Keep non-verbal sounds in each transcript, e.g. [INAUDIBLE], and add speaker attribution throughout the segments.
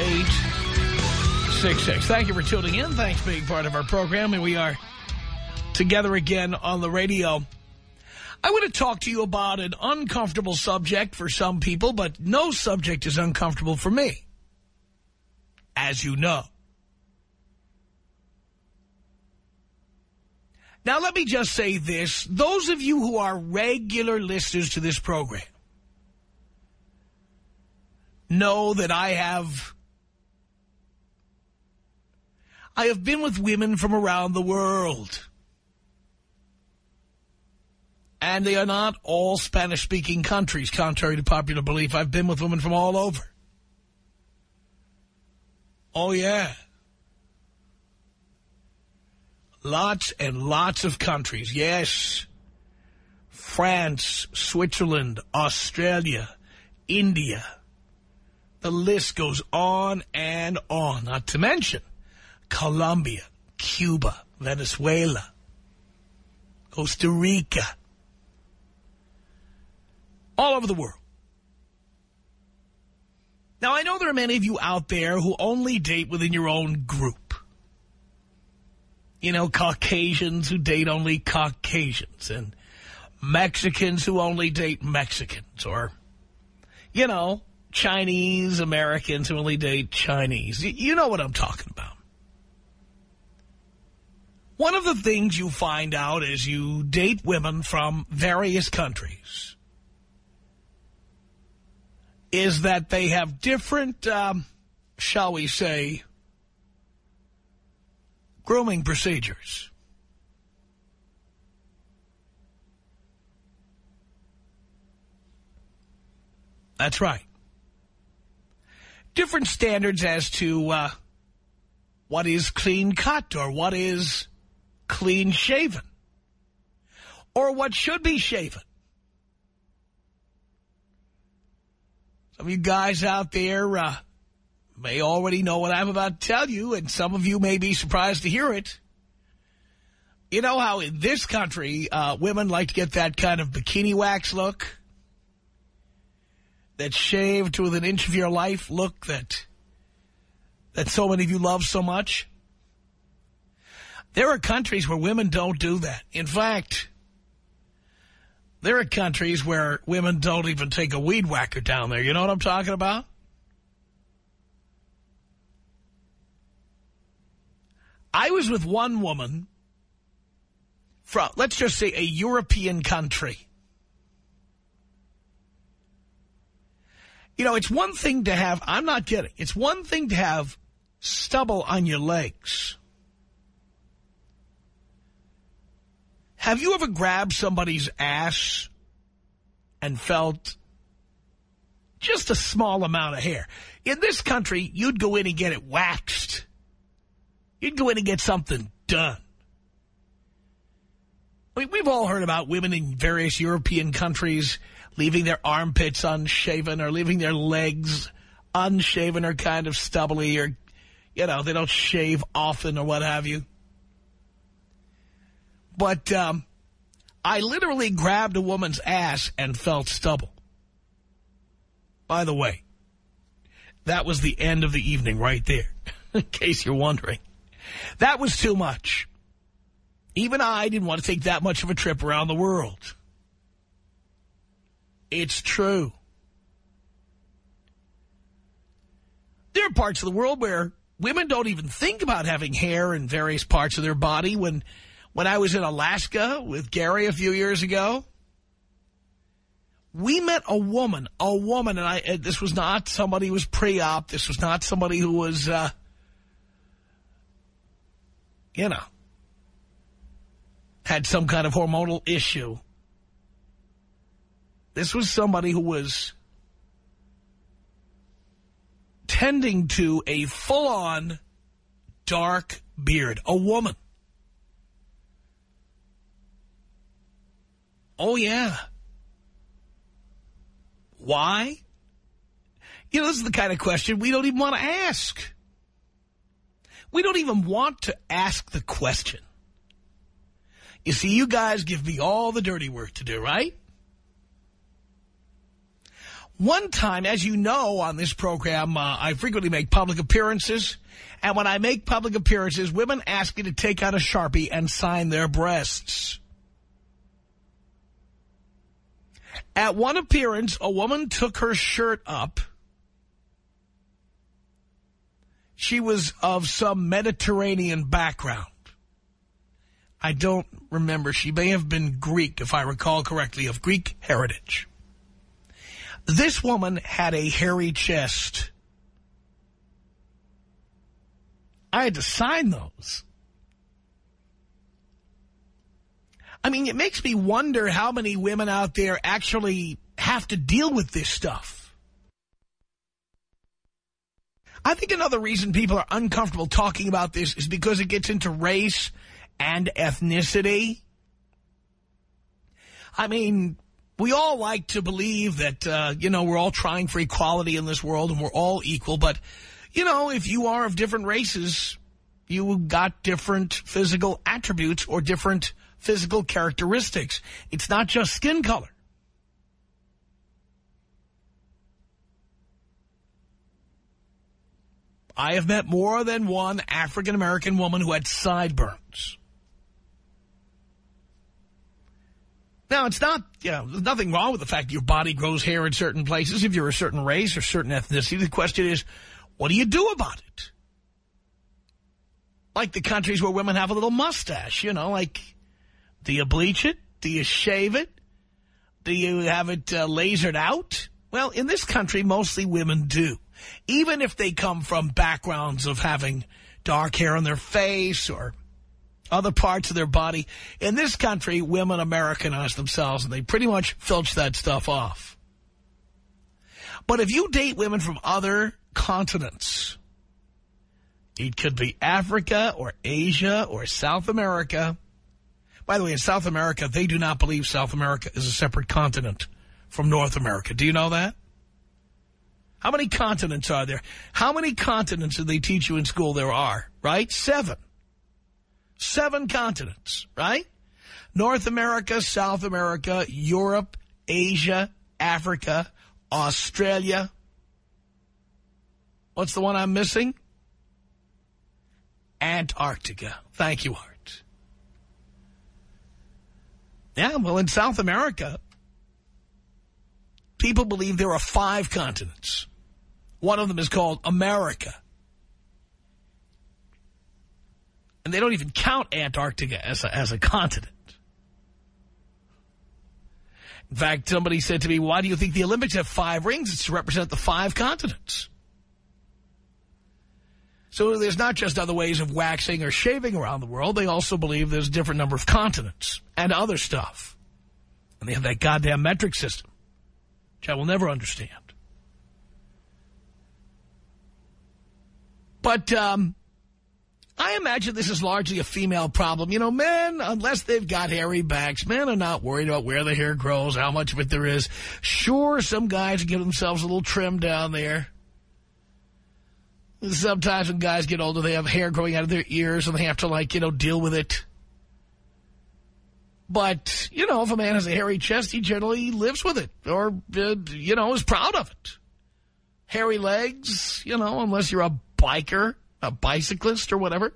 Speaker 1: 1-800-5800-866. Thank you for tuning in. Thanks for being part of our program. And we are together again on the radio. I want to talk to you about an uncomfortable subject for some people, but no subject is uncomfortable for me, as you know. Now, let me just say this. Those of you who are regular listeners to this program know that I have... I have been with women from around the world. And they are not all Spanish-speaking countries, contrary to popular belief. I've been with women from all over. Oh, yeah. Lots and lots of countries, yes. France, Switzerland, Australia, India. The list goes on and on, not to mention Colombia, Cuba, Venezuela, Costa Rica, all over the world. Now, I know there are many of you out there who only date within your own group. You know, Caucasians who date only Caucasians and Mexicans who only date Mexicans or, you know, Chinese Americans who only date Chinese. You know what I'm talking about. One of the things you find out as you date women from various countries is that they have different, um, shall we say, grooming procedures. That's right. Different standards as to uh, what is clean cut or what is clean shaven or what should be shaven. Some of you guys out there uh, may already know what I'm about to tell you, and some of you may be surprised to hear it. You know how in this country, uh, women like to get that kind of bikini wax look? That shaved to within an inch of your life look that, that so many of you love so much? There are countries where women don't do that. In fact, there are countries where women don't even take a weed whacker down there. You know what I'm talking about? I was with one woman from, let's just say, a European country. You know, it's one thing to have, I'm not kidding, it's one thing to have stubble on your legs. Have you ever grabbed somebody's ass and felt just a small amount of hair? In this country, you'd go in and get it waxed. You'd go in and get something done. I mean, we've all heard about women in various European countries leaving their armpits unshaven or leaving their legs unshaven or kind of stubbly or, you know, they don't shave often or what have you. But um, I literally grabbed a woman's ass and felt stubble. By the way, that was the end of the evening right there, [LAUGHS] in case you're wondering. That was too much. Even I didn't want to take that much of a trip around the world. It's true. There are parts of the world where women don't even think about having hair in various parts of their body. When, when I was in Alaska with Gary a few years ago, we met a woman, a woman, and I. This was not somebody who was pre-op. This was not somebody who was, uh, you know, had some kind of hormonal issue. This was somebody who was tending to a full-on dark beard, a woman. Oh, yeah. Why? You know, this is the kind of question we don't even want to ask. We don't even want to ask the question. You see, you guys give me all the dirty work to do, right? One time, as you know, on this program, uh, I frequently make public appearances. And when I make public appearances, women ask me to take out a Sharpie and sign their breasts. At one appearance, a woman took her shirt up. She was of some Mediterranean background. I don't remember. She may have been Greek, if I recall correctly, of Greek heritage. This woman had a hairy chest. I had to sign those. I mean, it makes me wonder how many women out there actually have to deal with this stuff. I think another reason people are uncomfortable talking about this is because it gets into race and ethnicity. I mean, we all like to believe that, uh, you know, we're all trying for equality in this world and we're all equal. But, you know, if you are of different races, you got different physical attributes or different physical characteristics. It's not just skin color. I have met more than one African-American woman who had sideburns. Now, it's not, you know, there's nothing wrong with the fact your body grows hair in certain places if you're a certain race or certain ethnicity. The question is, what do you do about it? Like the countries where women have a little mustache, you know, like, do you bleach it? Do you shave it? Do you have it uh, lasered out? Well, in this country, mostly women do. Even if they come from backgrounds of having dark hair on their face or other parts of their body. In this country, women Americanize themselves, and they pretty much filch that stuff off. But if you date women from other continents, it could be Africa or Asia or South America. By the way, in South America, they do not believe South America is a separate continent from North America. Do you know that? How many continents are there? How many continents do they teach you in school there are, right? Seven. Seven continents, right? North America, South America, Europe, Asia, Africa, Australia. What's the one I'm missing? Antarctica. Thank you, Art. Yeah, well, in South America, people believe there are five continents. One of them is called America. And they don't even count Antarctica as a, as a continent. In fact, somebody said to me, why do you think the Olympics have five rings? It's to represent the five continents. So there's not just other ways of waxing or shaving around the world. They also believe there's a different number of continents and other stuff. And they have that goddamn metric system, which I will never understand. But um, I imagine this is largely a female problem. You know, men, unless they've got hairy backs, men are not worried about where the hair grows, how much of it there is. Sure, some guys give themselves a little trim down there. Sometimes when guys get older, they have hair growing out of their ears and they have to, like, you know, deal with it. But, you know, if a man has a hairy chest, he generally lives with it or, uh, you know, is proud of it. Hairy legs, you know, unless you're a biker a bicyclist or whatever.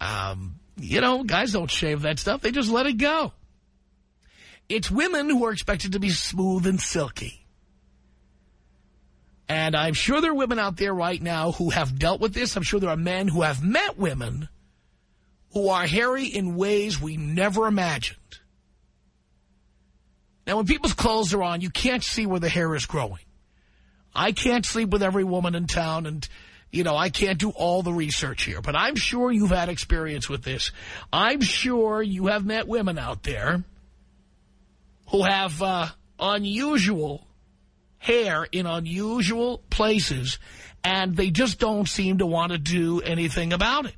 Speaker 1: Um, you know, guys don't shave that stuff. They just let it go. It's women who are expected to be smooth and silky. And I'm sure there are women out there right now who have dealt with this. I'm sure there are men who have met women who are hairy in ways we never imagined. Now, when people's clothes are on, you can't see where the hair is growing. I can't sleep with every woman in town, and, you know, I can't do all the research here. But I'm sure you've had experience with this. I'm sure you have met women out there who have uh, unusual hair in unusual places, and they just don't seem to want to do anything about it.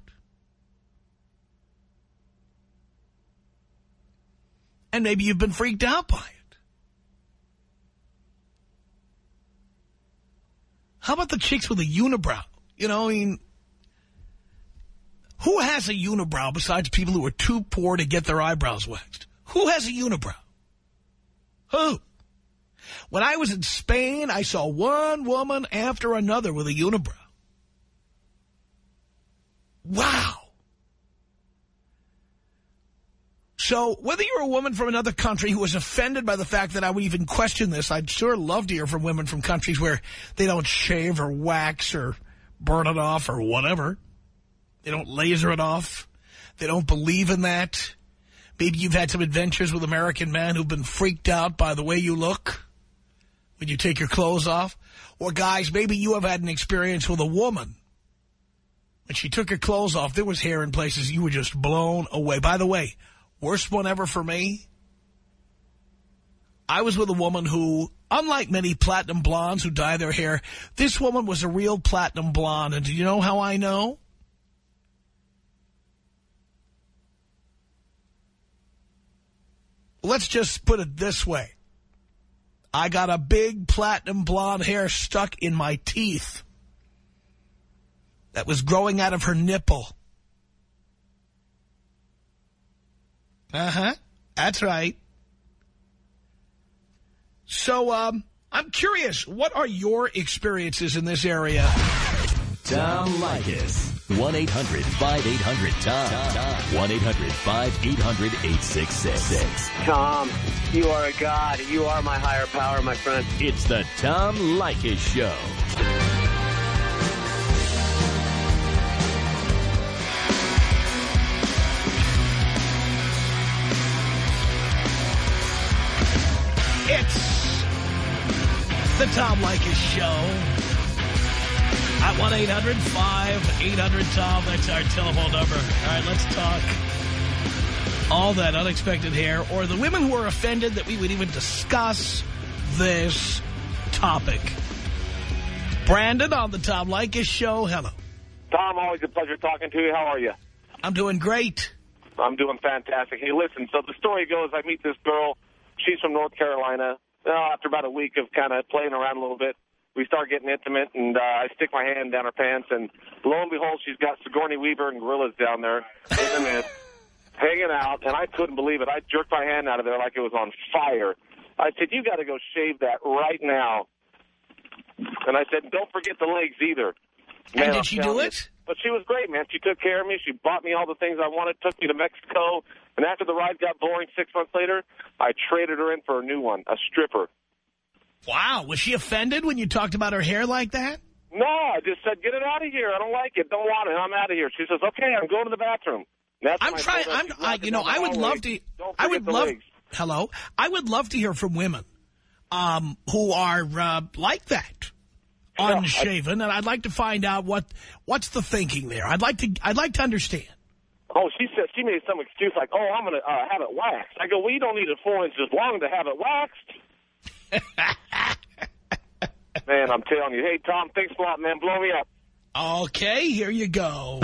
Speaker 1: And maybe you've been freaked out by it. How about the chicks with a unibrow? You know, I mean, who has a unibrow besides people who are too poor to get their eyebrows waxed? Who has a unibrow? Who? When I was in Spain, I saw one woman after another with a unibrow. Wow. So whether you're a woman from another country who was offended by the fact that I would even question this, I'd sure love to hear from women from countries where they don't shave or wax or burn it off or whatever. They don't laser it off. They don't believe in that. Maybe you've had some adventures with American men who've been freaked out by the way you look when you take your clothes off. Or guys, maybe you have had an experience with a woman. When she took her clothes off, there was hair in places you were just blown away. By the way, Worst one ever for me? I was with a woman who, unlike many platinum blondes who dye their hair, this woman was a real platinum blonde. And do you know how I know? Let's just put it this way. I got a big platinum blonde hair stuck in my teeth that was growing out of her nipple. Uh-huh. That's right. So, um, I'm curious, what are your experiences in this area?
Speaker 2: Tom Leykis. 1-800-5800-TOM. 1-800-5800-866.
Speaker 3: Tom, you are a god. You are my higher power, my friend.
Speaker 2: It's the Tom Leykis Show.
Speaker 1: It's the Tom Leykis Show. At 1-800-5800-TOM. That's our telephone number. All right, let's talk all that unexpected hair or the women who are offended that we would even discuss this topic. Brandon on the Tom Leykis Show. Hello.
Speaker 4: Tom, always a pleasure talking to you. How are you?
Speaker 1: I'm doing great.
Speaker 4: I'm doing fantastic. Hey, listen, so the story goes, I meet this girl. She's from North Carolina. Well, after about a week of kind of playing around a little bit, we start getting intimate, and uh, I stick my hand down her pants, and lo and behold, she's got Sigourney Weaver and gorillas down there in the mist, [LAUGHS] hanging out, and I couldn't believe it. I jerked my hand out of there like it was on fire. I said, you got to go shave that right now. And I said, don't forget the legs either. Man,
Speaker 1: and did she do
Speaker 4: you.
Speaker 1: it?
Speaker 4: But she was great, man. She took care of me. She bought me all the things I wanted, took me to Mexico. And after the ride got boring six months later, I traded her in for a new one, a stripper.
Speaker 1: Wow. Was she offended when you talked about her hair like that?
Speaker 4: No, I just said, get it out of here. I don't like it. Don't want it. I'm out of here. She says, okay, I'm going to the bathroom. That's
Speaker 1: I'm trying. I'm. I, you know, I would love to. I would love.
Speaker 4: legs.
Speaker 1: Hello. I would love to hear from women, um, who are uh, like that, unshaven, and I'd like to find out what what's the thinking there. I'd like to. I'd like to understand.
Speaker 4: Oh, she said she made some excuse like, "Oh, I'm going to uh, have it waxed." I go, "Well, you don't need it four inches long to have it waxed." [LAUGHS] man, I'm telling you. Hey, Tom, thanks a lot, man. Blow me up.
Speaker 1: Okay, here you go.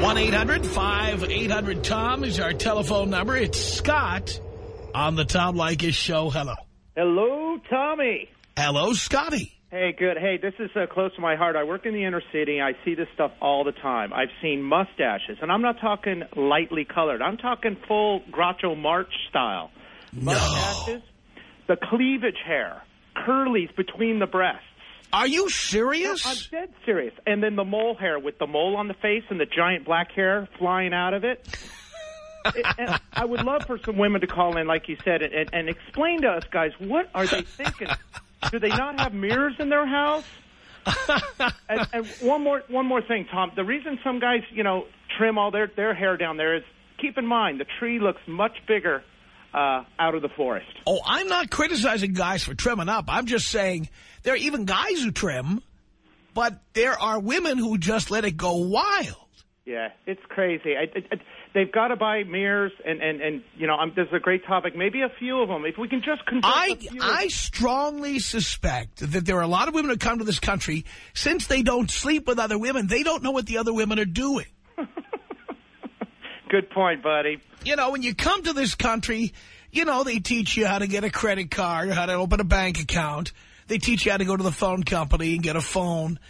Speaker 1: One eight hundred five eight hundred Tom is our telephone number. It's Scott on the Tom Leykis show. Hello,
Speaker 5: Hello, Tommy.
Speaker 1: hello, Scotty.
Speaker 5: Hey, good. Hey, this is uh, close to my heart. I work in the inner city. I see this stuff all the time. I've seen mustaches, and I'm not talking lightly colored. I'm talking full Groucho Marx style. Mustaches, the cleavage hair, curlies between the breasts.
Speaker 1: Are you serious?
Speaker 5: I'm dead serious. And then the mole hair with the mole on the face and the giant black hair flying out of it. [LAUGHS] and I would love for some women to call in, like you said, and, and explain to us guys what are they thinking. Do they not have mirrors in their house? [LAUGHS] and, and one more one more thing, Tom. The reason some guys, you know, trim all their their hair down there is keep in mind the tree looks much bigger uh, out of the forest.
Speaker 1: Oh, I'm not criticizing guys for trimming up. I'm just saying there are even guys who trim, but there are women who just let it go wild.
Speaker 5: Yeah, it's crazy. I, I, I, they've got to buy mirrors, and and and you know, I'm, this is a great topic. Maybe a few of them. If we can just convert
Speaker 1: I
Speaker 5: a few.
Speaker 1: I strongly suspect that there are a lot of women who come to this country since they don't sleep with other women. They don't know what the other women are doing. [LAUGHS]
Speaker 5: Good point, buddy.
Speaker 1: You know, when you come to this country, you know, they teach you how to get a credit card, how to open a bank account. They teach you how to go to the phone company and get a phone.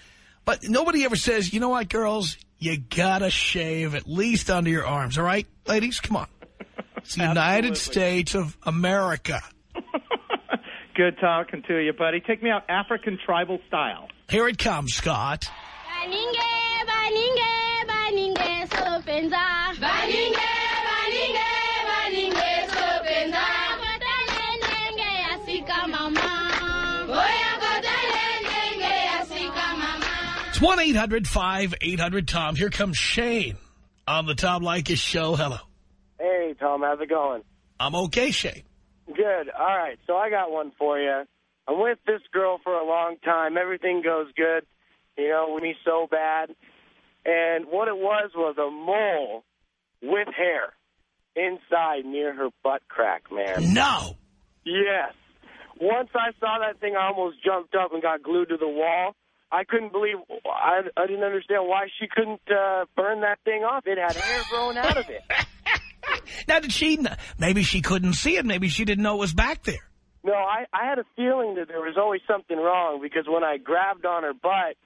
Speaker 1: But nobody ever says, you know what, girls, you gotta shave at least under your arms, all right? Ladies, come on. It's the United States of America. [LAUGHS]
Speaker 5: Good talking to you, buddy. Take me out African tribal style.
Speaker 1: Here it comes, Scott.
Speaker 6: Baninge, baninge, baninge, sopenza.
Speaker 1: It's 1-800-5800-TOM. Here comes Shane on the Tom Leykis show. Hello.
Speaker 3: Hey, Tom, how's it going?
Speaker 1: I'm okay, Shane.
Speaker 3: Good. All right, so I got one for you. I'm with this girl for a long time. Everything goes good. You know, with me so bad. And what it was was a mole with hair inside near her butt crack, man.
Speaker 1: No.
Speaker 3: Yes. Once I saw that thing, I almost jumped up and got glued to the wall. I couldn't believe, I, I didn't understand why she couldn't uh, burn that thing off. It had hair growing out of it. [LAUGHS]
Speaker 1: Now, did she, maybe she couldn't see it. Maybe she didn't know it was back there.
Speaker 3: No, I, I had a feeling that there was always something wrong because when I grabbed on her butt,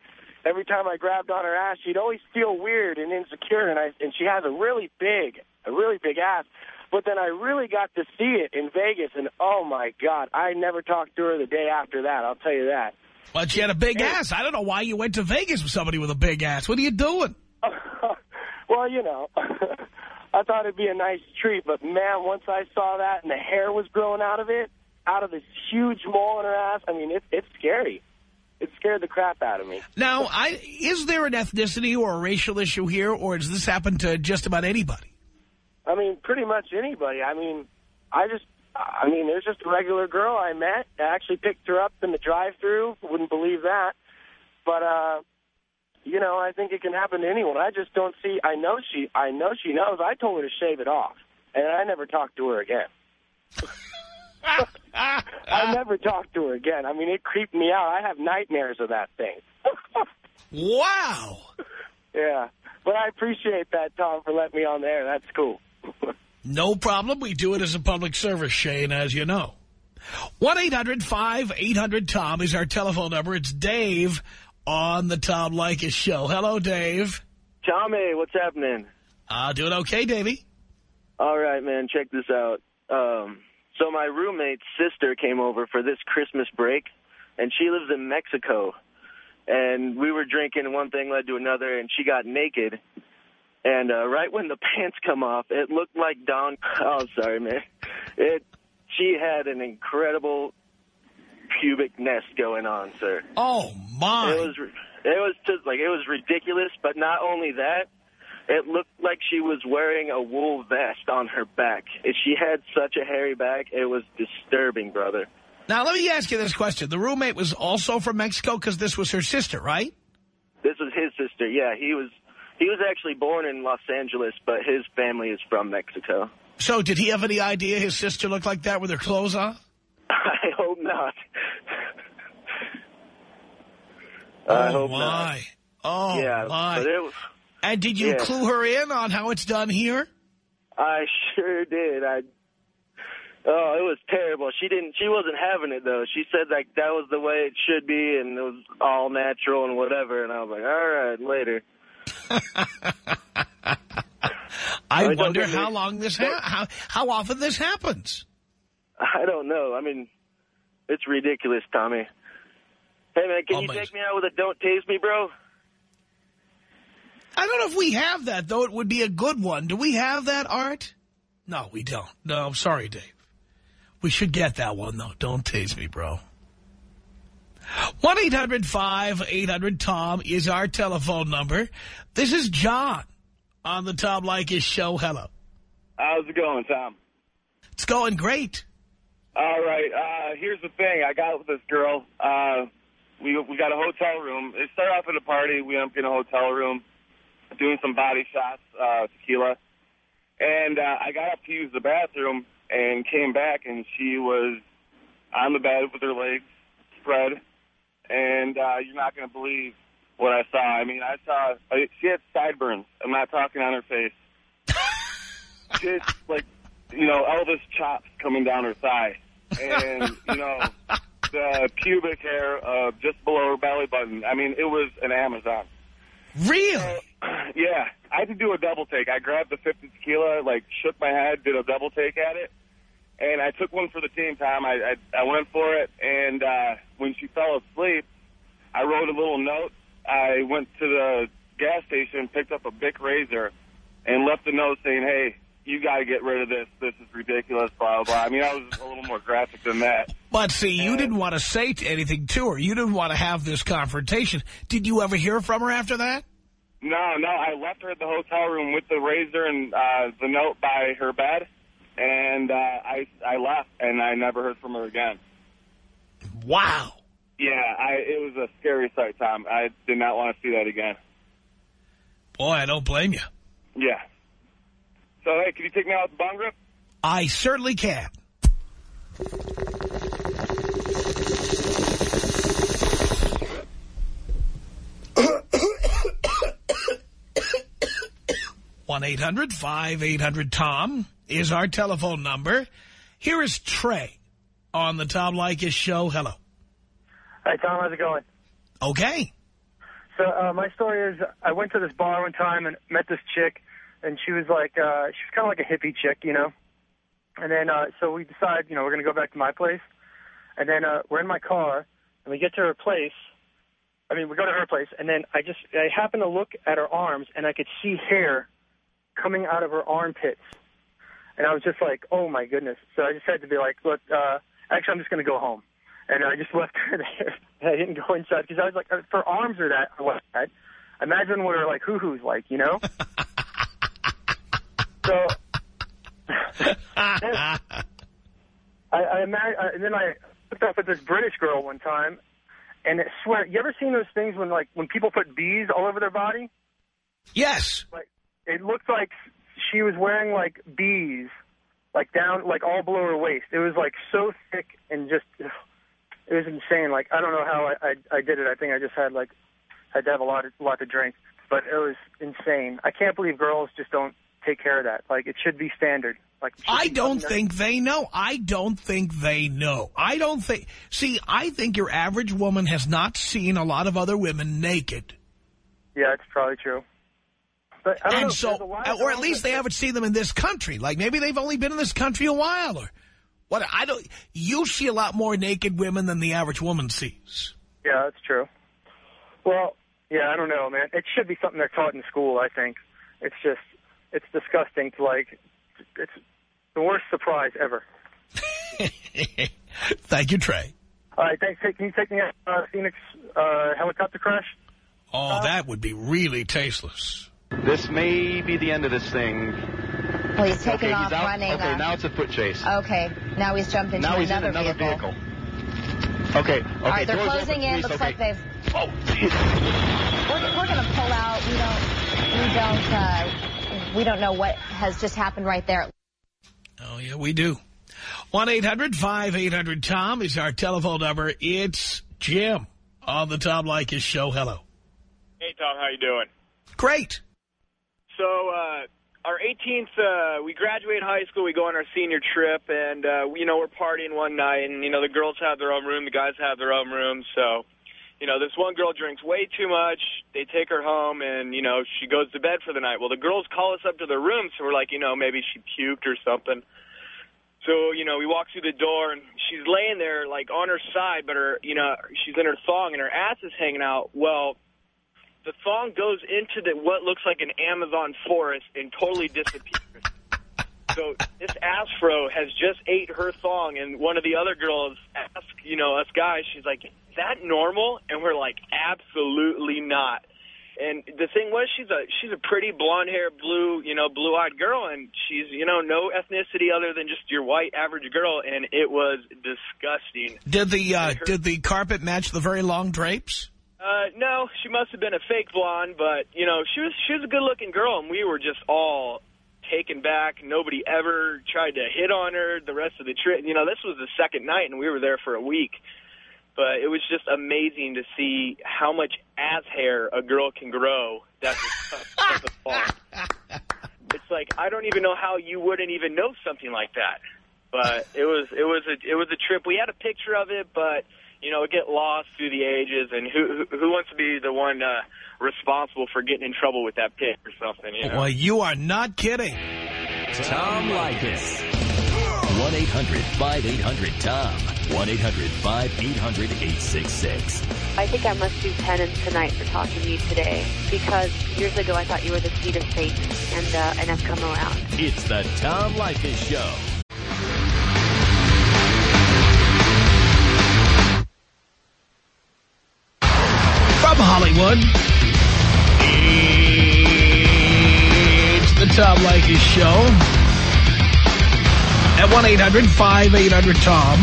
Speaker 3: every time I grabbed on her ass, she'd always feel weird and insecure, and I and she has a really big, a really big ass. But then I really got to see it in Vegas, and oh my God, I never talked to her the day after that. I'll tell you that.
Speaker 1: But she had a big ass. I don't know why you went to Vegas with somebody with a big ass. What are you doing? [LAUGHS]
Speaker 3: well, you know, [LAUGHS] I thought it'd be a nice treat, but man, once I saw that and the hair was growing out of it, out of this huge mole in her ass, I mean, it, it's scary. It scared the crap out of me.
Speaker 1: Now, I, is there an ethnicity or a racial issue here, or does this happen to just about anybody?
Speaker 3: I mean, pretty much anybody. I mean, I just, I mean, there's just a regular girl I met. I actually picked her up in the drive-through. Wouldn't believe that. But, uh, you know, I think it can happen to anyone. I just don't see, I know she, I know she knows. I told her to shave it off. And I never talked to her again. [LAUGHS] I never talked to her again. I mean, it creeped me out. I have nightmares of that thing. [LAUGHS]
Speaker 1: Wow.
Speaker 3: yeah. But I appreciate that, Tom, for letting me on there. That's cool. [LAUGHS]
Speaker 1: No problem. We do it as a public service, Shane, as you know. 1-800-5800-TOM is our telephone number. It's Dave on the Tom Leykis show. Hello, Dave.
Speaker 3: Tommy, what's happening?
Speaker 1: Uh, doing okay, Davey?
Speaker 3: All right, man. Check this out. Um, so my roommate's sister came over for this Christmas break, and she lives in Mexico. And we were drinking, and one thing led to another, and she got naked. And uh, right when the [LAUGHS] pants come off, it looked like Don. Oh, sorry, man. It. She had an incredible pubic nest going on, sir.
Speaker 1: Oh, my.
Speaker 3: It was. It was just like it was ridiculous. But not only that, it looked like she was wearing a wool vest on her back. If she had such a hairy back, it was disturbing, brother.
Speaker 1: Now, let me ask you this question. The roommate was also from Mexico because this was her sister, right?
Speaker 3: This was his sister. Yeah, he was he was actually born in Los Angeles, but his family is from Mexico.
Speaker 1: So did he have any idea his sister looked like that with her clothes on? [LAUGHS]
Speaker 3: I hope not. I
Speaker 1: oh,
Speaker 3: hope
Speaker 1: my.
Speaker 3: not.
Speaker 1: Oh,
Speaker 3: yeah,
Speaker 1: my.
Speaker 3: but it was.
Speaker 1: And did you
Speaker 3: yeah.
Speaker 1: clue her in on how it's done here?
Speaker 3: I sure did. I. Oh, it was terrible. She didn't. She wasn't having it though. She said like that was the way it should be, and it was all natural and whatever. And I was like, all right, later. [LAUGHS]
Speaker 1: I wonder how long this ha how how often this happens.
Speaker 3: I don't know. I mean, it's ridiculous, Tommy. Hey man, can you take me out with a "Don't Tase Me," bro?
Speaker 1: I don't know if we have that though. It would be a good one. Do we have that, Art? No, we don't. No, I'm sorry, Dave. We should get that one, though. Don't tase me, bro. 1-800-5800-TOM is our telephone number. This is John on the Tom Leykis show. Hello.
Speaker 7: How's it going, Tom?
Speaker 1: It's going great.
Speaker 7: All right. Uh, here's the thing. I got with this girl. Uh, we we got a hotel room. It started off at a party. We ended up in a hotel room, doing some body shots, uh, tequila. And uh, I got up to use the bathroom and came back, and she was on the bed with her legs spread. And uh, you're not going to believe what I saw. I mean, I saw uh, she had sideburns. I'm not talking on her face. [LAUGHS] Just like, you know, Elvis chops coming down her thigh. And, you know, [LAUGHS] the pubic hair uh, just below her belly button. I mean, it was an Amazon.
Speaker 1: Really? [CLEARS THROAT]
Speaker 7: Yeah, I had to do a double take. I grabbed the 50 tequila, like shook my head, did a double take at it, and I took one for the team, Tom. I I, I went for it, and uh, when she fell asleep, I wrote a little note. I went to the gas station, picked up a Bic razor, and left a note saying, hey, you got to get rid of this. This is ridiculous, blah, blah, blah. I mean, I was a little more graphic than that.
Speaker 1: But see, you didn't want to say anything to her. You didn't want to have this confrontation. Did you ever hear from her after that?
Speaker 7: No, no, I left her at the hotel room with the razor and uh, the note by her bed, and uh, I I left, and I never heard from her again.
Speaker 1: Wow.
Speaker 7: Yeah, I, it was a scary sight, Tom. I did not want to see that again.
Speaker 1: Boy, I don't blame you.
Speaker 7: Yeah. So, hey, can you take me out with the bong grip?
Speaker 1: I certainly can. one eight hundred five eight hundred tom is our telephone number. Here is Trey on the Tom Leykis show. Hello.
Speaker 8: Hi, Tom. How's it going?
Speaker 1: Okay.
Speaker 8: So uh, my story is I went to this bar one time and met this chick, and she was like, uh, she was kind of like a hippie chick, you know. And then uh, so we decide, you know, we're going to go back to my place. And then uh, we're in my car, and we get to her place. I mean, we go to her place, and then I just I happen to look at her arms, and I could see hair coming out of her armpits. And I was just like, oh, my goodness. So I just had to be like, look, uh, actually, I'm just going to go home. And I just [LAUGHS] left her there. I didn't go inside because I was like, uh, for arms or that, what that. Imagine what her like hoo-hoo's like, you know? [LAUGHS] so [LAUGHS] I, I, imagine, uh, and then I looked up at this British girl one time, and I swear, you ever seen those things when like when people put bees all over their body?
Speaker 1: Yes.
Speaker 8: Like it looked like she was wearing like bees, like down, like all below her waist. It was like so thick and just, it was insane. Like I don't know how I I, I did it. I think I just had like had to have a lot of lot to drink, but it was insane. I can't believe girls just don't take care of that. Like it should be standard. Like
Speaker 1: I don't think they know. I don't think they know. I don't think. See, I think your average woman has not seen a lot of other women naked.
Speaker 8: Yeah, it's probably true. But I don't
Speaker 1: and
Speaker 8: know,
Speaker 1: so,
Speaker 8: a lot
Speaker 1: or at least they haven't seen them in this country. Like maybe they've only been in this country a while, or what? I don't. You see a lot more naked women than the average woman sees.
Speaker 8: Yeah, that's true. Well, yeah, I don't know, man. It should be something they're taught in school. I think it's just it's disgusting to like. It's the worst surprise ever. [LAUGHS]
Speaker 1: Thank you, Trey.
Speaker 8: All right, thanks. Hey, Can you take me out uh, Phoenix uh, helicopter crash?
Speaker 1: Oh, that would be really tasteless.
Speaker 9: This may be the end of this thing.
Speaker 10: Well, he's taking
Speaker 9: okay,
Speaker 10: off
Speaker 9: he's out.
Speaker 10: running.
Speaker 9: Okay,
Speaker 10: uh,
Speaker 9: now it's a foot chase.
Speaker 10: Okay, now he's jumped into
Speaker 9: now he's
Speaker 10: another,
Speaker 9: in another
Speaker 10: vehicle.
Speaker 9: Okay, okay.
Speaker 10: All right, they're closing
Speaker 9: open,
Speaker 10: in.
Speaker 9: please.
Speaker 10: Looks
Speaker 9: okay.
Speaker 10: like they've.
Speaker 9: Oh, jeez.
Speaker 10: We're, we're going to pull out. We don't. We don't. Uh, we don't know what has just happened right there.
Speaker 1: Oh, yeah, we do. 1-800-5800-TOM is our telephone number. It's Jim on the Tom Leykis show. Hello.
Speaker 11: Hey, Tom, how you doing?
Speaker 1: Great.
Speaker 11: So, uh, our 18th, uh, we graduate high school, we go on our senior trip, and, uh, you know, we're partying one night, and, you know, the girls have their own room, the guys have their own room, so, you know, this one girl drinks way too much, they take her home, and, you know, she goes to bed for the night. Well, the girls call us up to their room, so we're like, you know, maybe she puked or something. So, you know, we walk through the door, and she's laying there, like, on her side, but her, you know, she's in her thong, and her ass is hanging out. Well, the thong goes into the what looks like an Amazon forest and totally disappears. so this afro has just ate her thong, and one of the other girls asked, you know, us guys, she's like, is that normal? And we're like, absolutely not. And the thing was, she's a she's a pretty blonde hair, blue, you know, blue eyed girl, and she's you know no ethnicity other than just your white average girl, and it was disgusting.
Speaker 1: Did the uh, did the carpet match the very long drapes?
Speaker 11: Uh, no, she must have been a fake blonde, but you know she was she was a good looking girl, and we were just all taken back. Nobody ever tried to hit on her the rest of the trip. You know, this was the second night, and we were there for a week. But it was just amazing to see how much ass hair a girl can grow. That's [LAUGHS] a fall. [LAUGHS] It's like I don't even know how you wouldn't even know something like that. But it was it was a it was a trip. We had a picture of it, but you know, get lost through the ages. And who who, who wants to be the one uh, responsible for getting in trouble with that pic or something? You know?
Speaker 1: Well, you are not kidding.
Speaker 2: Tom Leykis. 1-800-5800-TOM. 1-800-5800-866.
Speaker 12: I think I must do penance tonight for talking to you today because years ago I thought you were the seed of Satan, and uh, and I've come around.
Speaker 2: It's the Tom Leykis Show.
Speaker 1: Hollywood, it's the Tom Leykis Show at 1-800-5800-TOM.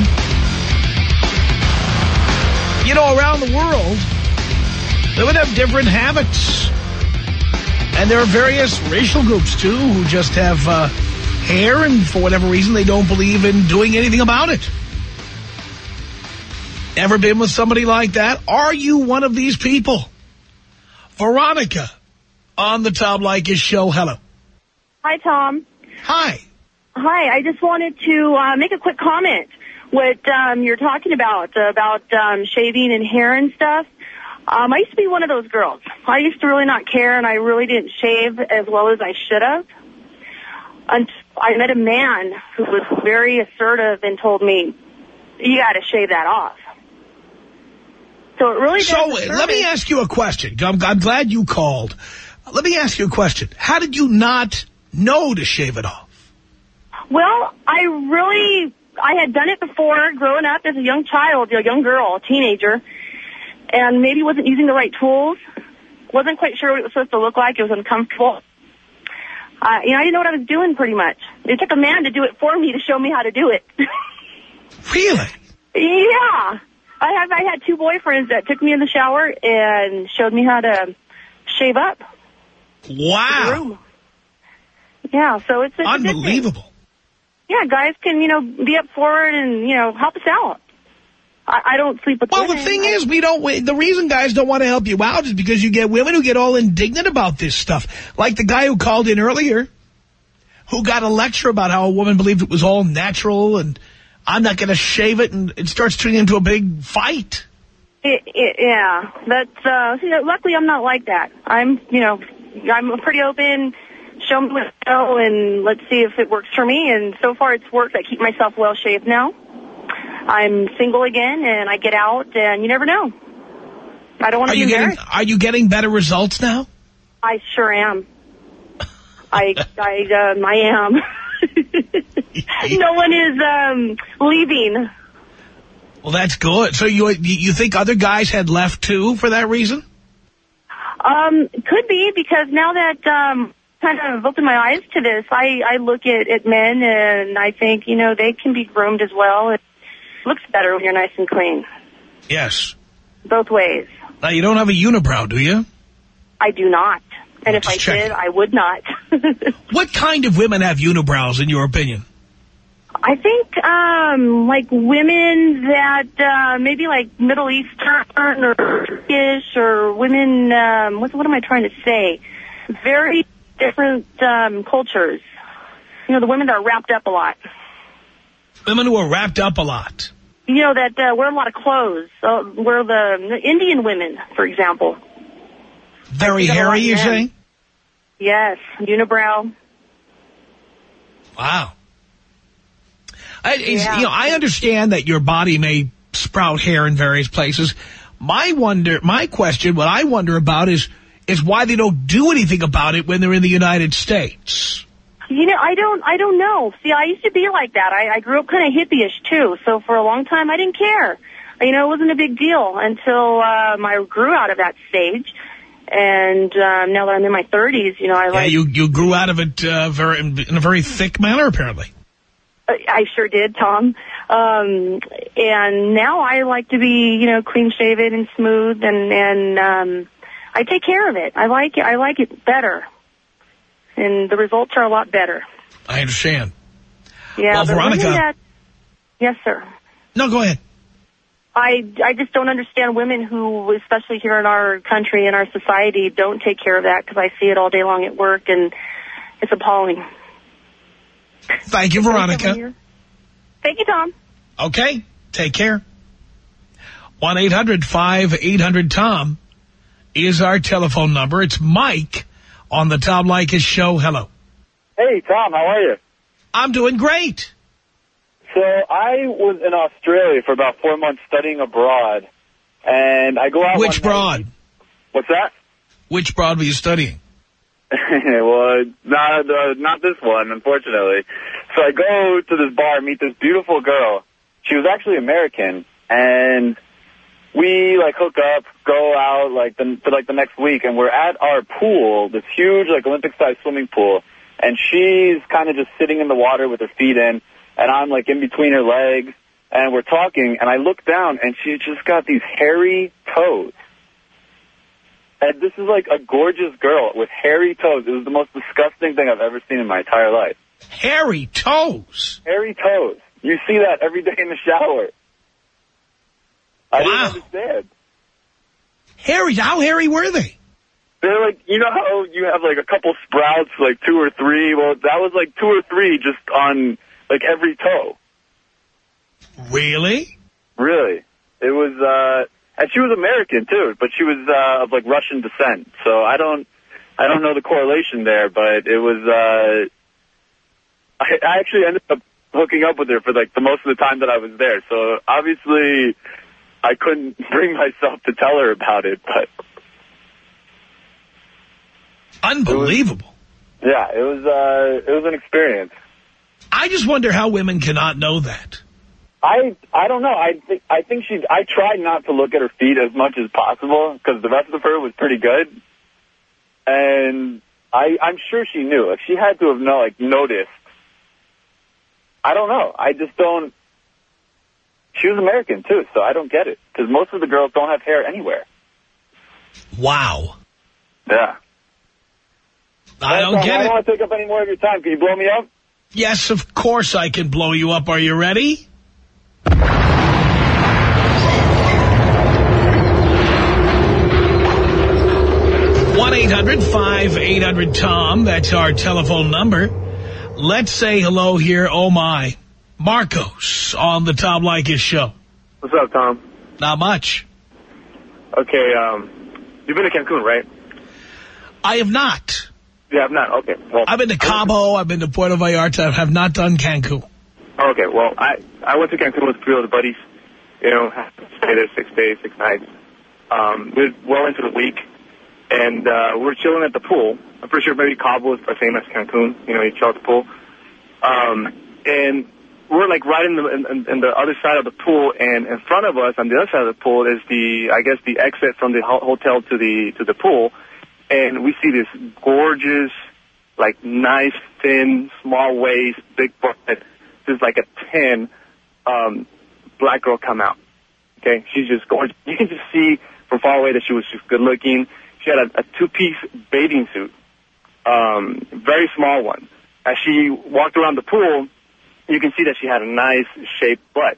Speaker 1: You know, around the world, they would have different habits. And there are various racial groups, too, who just have uh, hair, and for whatever reason, they don't believe in doing anything about it. Ever been with somebody like that? Are you one of these people? Veronica on the Tom Leykis show. Hello.
Speaker 13: Hi, Tom.
Speaker 1: Hi.
Speaker 13: Hi. I just wanted to uh, make a quick comment. What um, you're talking about, about um, shaving and hair and stuff. Um, I used to be one of those girls. I used to really not care, and I really didn't shave as well as I should have. Until I met a man who was very assertive and told me, you got to shave that off. So it really
Speaker 1: So let me ask you a question. I'm, I'm glad you called. Let me ask you a question. How did you not know to shave it off?
Speaker 13: Well, I really, I had done it before growing up as a young child, a young girl, a teenager, and maybe wasn't using the right tools. Wasn't quite sure what it was supposed to look like. It was uncomfortable. Uh, you know, I didn't know what I was doing pretty much. It took a man to do it for me to show me how to do it. [LAUGHS]
Speaker 1: really?
Speaker 13: Yeah. I have, I had two boyfriends that took me in the shower and showed me how to shave up.
Speaker 1: Wow.
Speaker 13: Yeah, so it's.
Speaker 1: Unbelievable.
Speaker 13: Yeah, guys can, you know, be up forward and, you know, help us out. I, I don't sleep with
Speaker 1: Well,
Speaker 13: women.
Speaker 1: the thing is, we don't. we- The reason guys don't want to help you out is because you get women who get all indignant about this stuff. Like the guy who called in earlier, who got a lecture about how a woman believed it was all natural and I'm not going to shave it, and it starts turning into a big fight.
Speaker 13: It, it, yeah, that's, uh, you know, luckily I'm not like that. I'm, you know, I'm pretty open, show me what know, and let's see if it works for me. And so far it's worked. I keep myself well shaved now. I'm single again, and I get out, and you never know. I don't want to be
Speaker 1: you getting. Are you getting better results now?
Speaker 13: I sure am. I, I, um, I am. [LAUGHS] [LAUGHS] no one is, um, leaving.
Speaker 1: Well, that's good. So you you think other guys had left too for that reason?
Speaker 13: Um, could be because now that um kind of opened my eyes to this, I I look at at men and I think you know they can be groomed as well. It looks better when you're nice and clean,
Speaker 1: Yes.
Speaker 13: both ways.
Speaker 1: Now you don't have a unibrow, do you?
Speaker 13: I do not, and if I
Speaker 1: checking.
Speaker 13: did, I would not. [LAUGHS]
Speaker 1: What kind of women have unibrows, in your opinion?
Speaker 13: I think um like women that uh maybe like Middle Eastern or Turkish or women um what what am I trying to say? Very different um cultures. You know, the women that are wrapped up a lot.
Speaker 1: Women who are wrapped up a lot.
Speaker 13: You know, that uh, wear a lot of clothes. Uh, wear the, the Indian women, for example.
Speaker 1: Very
Speaker 13: see that a lot
Speaker 1: hairy, you're
Speaker 13: men.
Speaker 1: saying?
Speaker 13: Yes, unibrow.
Speaker 1: Wow. I,
Speaker 13: Yeah.
Speaker 1: You know, I understand that your body may sprout hair in various places. My wonder, my question, what I wonder about is, is why they don't do anything about it when they're in the United States.
Speaker 13: You know, I don't, I don't know. See, I used to be like that. I, I grew up kind of hippie-ish too. So for a long time, I didn't care. You know, it wasn't a big deal until um, I grew out of that stage. And um, now that I'm in my 30s, you know, I
Speaker 1: Yeah,
Speaker 13: like.
Speaker 1: you, you grew out of it uh, very in a very thick manner, apparently.
Speaker 13: I sure did, Tom. Um, and now I like to be, you know, clean shaven and smooth, and and um, I take care of it. I like it. I like it better, and the results are a lot better.
Speaker 1: I understand.
Speaker 13: Yeah,
Speaker 1: Well, Veronica-
Speaker 13: that, yes, sir.
Speaker 1: No, go ahead.
Speaker 13: I I just don't understand women who, especially here in our country and our society, don't take care of that because I see it all day long at work, and it's appalling.
Speaker 1: Thank you, Veronica.
Speaker 13: Thank you, Tom.
Speaker 1: Okay, take care. 1-800-5800-TOM is our telephone number. It's Mike on the Tom Leykis show. Hello.
Speaker 14: Hey, Tom, how are you?
Speaker 1: I'm doing great.
Speaker 14: So I was in Australia for about four months studying abroad, and I go out.
Speaker 1: Which broad?
Speaker 14: night- What's that?
Speaker 1: Which broad were you studying?
Speaker 14: Well, not uh, not this one, unfortunately. So I go to this bar, meet this beautiful girl. She was actually American, and we like hook up, go out like the, for like the next week, and we're at our pool, this huge like Olympic-sized swimming pool, and she's kind of just sitting in the water with her feet in, and I'm like in between her legs, and we're talking, and I look down, and she's just got these hairy toes. And this is like a gorgeous girl with hairy toes. It was the most disgusting thing I've ever seen in my entire life.
Speaker 1: Hairy toes?
Speaker 14: Hairy toes. You see that every day in the shower. I didn't understand.
Speaker 1: Hairy? How hairy were they?
Speaker 14: They're like, you know how you have like a couple sprouts, like two or three? Well, that was like two or three just on like every toe.
Speaker 1: Really?
Speaker 14: Really. It was, uh, and she was American too, but she was, uh, of like Russian descent. So I don't, I don't know the correlation there, but it was, uh, I, I actually ended up hooking up with her for like the most of the time that I was there. So obviously I couldn't [LAUGHS] bring myself to tell her about it, but
Speaker 1: Unbelievable.
Speaker 14: yeah, it was, uh, it was an experience.
Speaker 1: I just wonder how women cannot know that.
Speaker 14: I I don't know. I think I think she. I tried not to look at her feet as much as possible because the rest of her was pretty good, and I I'm sure she knew. Like she had to have know like noticed. I don't know. I just don't. She was American too, so I don't get it because most of the girls don't have hair anywhere.
Speaker 1: Wow.
Speaker 14: Yeah.
Speaker 1: I don't get
Speaker 14: I
Speaker 1: it.
Speaker 14: don't want to take up any more of your time. Can you blow me up?
Speaker 1: Yes, of course I can blow you up. Are you ready? One 800 tom That's our telephone number. Let's say hello here. Oh, my. Marcos on the Tom Leykis show.
Speaker 15: What's up, Tom?
Speaker 1: Not much.
Speaker 15: Okay, um, you've been to Cancun, right?
Speaker 1: I have not.
Speaker 15: Yeah, I've not? Okay. Well,
Speaker 1: I've been to Cabo. I've been to Puerto Vallarta. I have not done Cancun.
Speaker 15: Okay, well, I I went to Cancun with three other buddies. You know, stay there six days, six nights. Um, we're well into the week, and uh, we're chilling at the pool. I'm pretty sure maybe Cabo is the same as Cancun. You know, you chill at the pool. Um, and we're like right in the in, in the other side of the pool, and in front of us on the other side of the pool is the I guess the exit from the ho- hotel to the to the pool, and we see this gorgeous, like nice, thin, small waist, big butt, just like a ten, um, black girl come out. Okay, she's just gorgeous. You can just see from far away that she was just good looking. She had a, a two-piece bathing suit, um, very small one. As she walked around the pool, you can see that she had a nice shaped butt.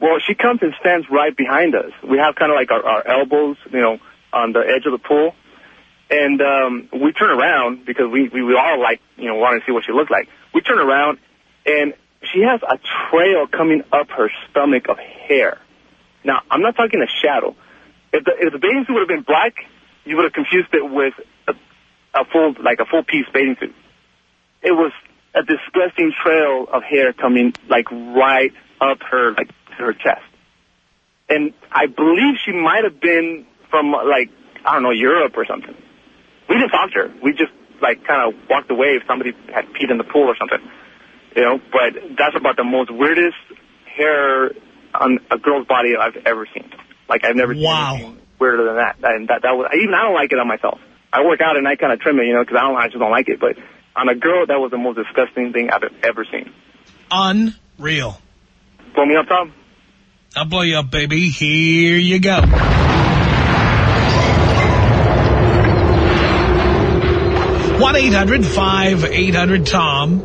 Speaker 15: Well, she comes and stands right behind us. We have kind of like our, our elbows, you know, on the edge of the pool. And um, we turn around because we, we, we all like, you know, want to see what she looked like. We turn around and she has a trail coming up her stomach of hair. Now, I'm not talking a shadow. If the, if the bathing suit would have been black, you would have confused it with a, a full, like a full piece bathing suit. It was a disgusting trail of hair coming like right up her, like to her chest. And I believe she might have been from like, I don't know, Europe or something. We didn't talk to her. We just like kind of walked away if somebody had peed in the pool or something. You know, but that's about the most weirdest hair on a girl's body I've ever seen. Like I've never
Speaker 1: Wow.
Speaker 15: seen anything weirder than that. And that that was even I don't like it on myself. I work out and I kind of trim it, you know, because I don't I just don't like it. But on a girl, that was the most disgusting thing I've ever seen.
Speaker 1: Unreal.
Speaker 15: Blow me up, Tom.
Speaker 1: I'll blow you up, baby. Here you go. one eight hundred five eight hundred tom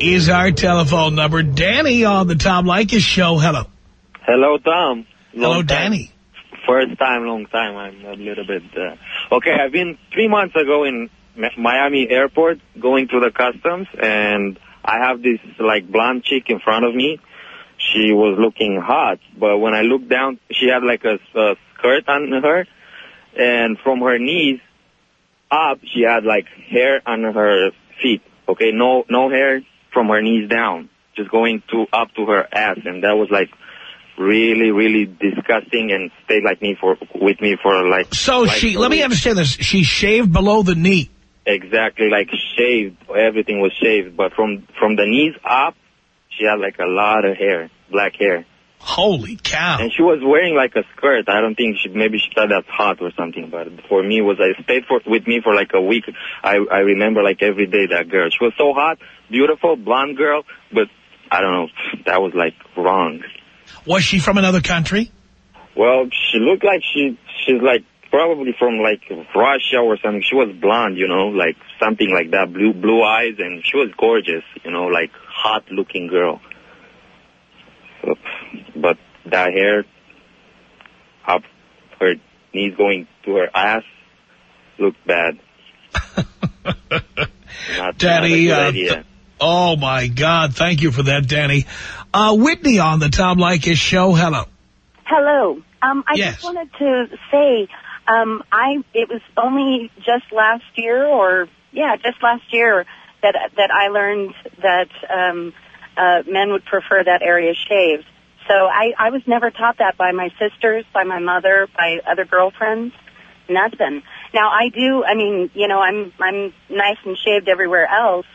Speaker 1: is our telephone number. Danny on the Tom Leykis show. Hello.
Speaker 16: Hello, Tom.
Speaker 1: Hello,
Speaker 16: time.
Speaker 1: Danny.
Speaker 16: First time, long time. I'm a little bit... Uh... Okay, I've been three months ago in Miami airport going through the customs, and I have this, like, blonde chick in front of me. She was looking hot, but when I looked down, she had, like, a, a skirt on her, and from her knees up, she had, like, hair on her feet, okay? No, no hair from her knees down, just going to up to her ass, and that was, like, really, really disgusting and stayed like me for with me for like.
Speaker 1: So
Speaker 16: like
Speaker 1: she, let me understand this. She shaved below the knee.
Speaker 16: Exactly, like shaved. Everything was shaved, but from from the knees up, she had like a lot of hair, black hair.
Speaker 1: Holy cow!
Speaker 16: And she was wearing like a skirt. I don't think she maybe she thought that's hot or something. But for me, it was I stayed for with me for like a week. I I remember like every day that girl. She was so hot, beautiful, blonde girl, but I don't know. That was like wrong.
Speaker 1: Was she from another country?
Speaker 16: Well, she looked like she she's like probably from like Russia or something. She was blonde, you know, like something like that, blue blue eyes, and she was gorgeous, you know, like hot looking girl. So, but that hair up her knees going to her ass looked bad. [LAUGHS] not,
Speaker 1: Danny,
Speaker 16: not
Speaker 1: uh. Oh, my God. Thank you for that, Danny. Uh, Whitney on the Tom Leykis show. Hello.
Speaker 17: Hello. Um, I
Speaker 1: Yes.
Speaker 17: just wanted to say, um, I it was only just last year, or yeah, just last year that that I learned that um, uh, men would prefer that area shaved. So I, I was never taught that by my sisters, by my mother, by other girlfriends, nothing. Now I do. I mean, you know, I'm I'm nice and shaved everywhere else,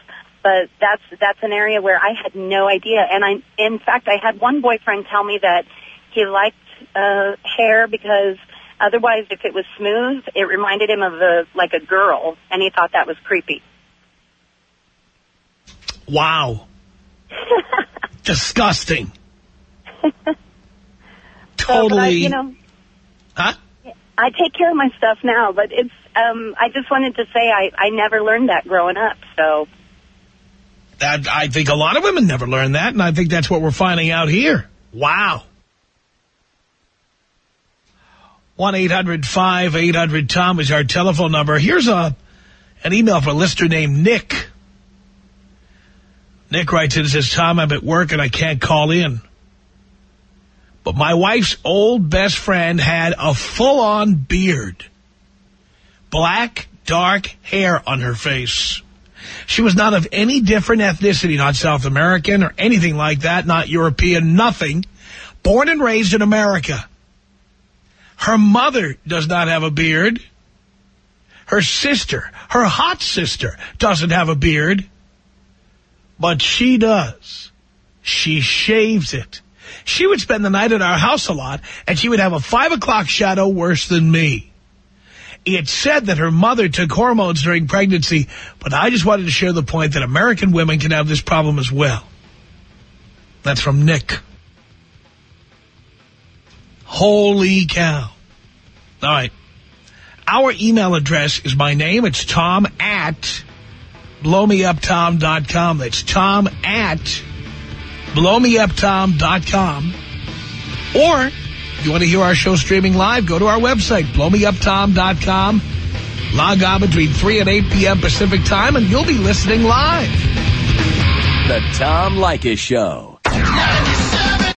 Speaker 17: but that's that's an area where I had no idea. And I, in fact, I had one boyfriend tell me that he liked uh, hair because otherwise, if it was smooth, it reminded him of a like a girl, and he thought that was creepy.
Speaker 1: Wow. Disgusting. [LAUGHS]
Speaker 17: But I,
Speaker 1: Totally.
Speaker 17: you know,
Speaker 1: Huh?
Speaker 17: I take care of my stuff now, but it's. Um, I just wanted to say I I never learned that growing up. So
Speaker 1: That, I think a lot of women never learn that, and I think that's what we're finding out here. Wow. 1-800-5800-TOM is our telephone number. Here's a an email from a listener named Nick. Nick writes in and says, Tom, I'm at work and I can't call in. But my wife's old best friend had a full-on beard. Black, dark hair on her face. She was not of any different ethnicity, not South American or anything like that, not European, nothing. Born and raised in America. Her mother does not have a beard. Her sister, her hot sister, doesn't have a beard. But she does. She shaves it. She would spend the night at our house a lot, and she would have a five o'clock shadow worse than me. It's said that her mother took hormones during pregnancy, but I just wanted to share the point that American women can have this problem as well. That's from Nick. Holy cow. All right. Our email address is my name. It's tom at blowmeuptom.com. That's tom at blowmeuptom.com. Or if you want to hear our show streaming live, go to our website, blowmeuptom.com. Log on between 3 and 8 p.m. Pacific time, and you'll be listening live.
Speaker 2: The Tom Leykis Show.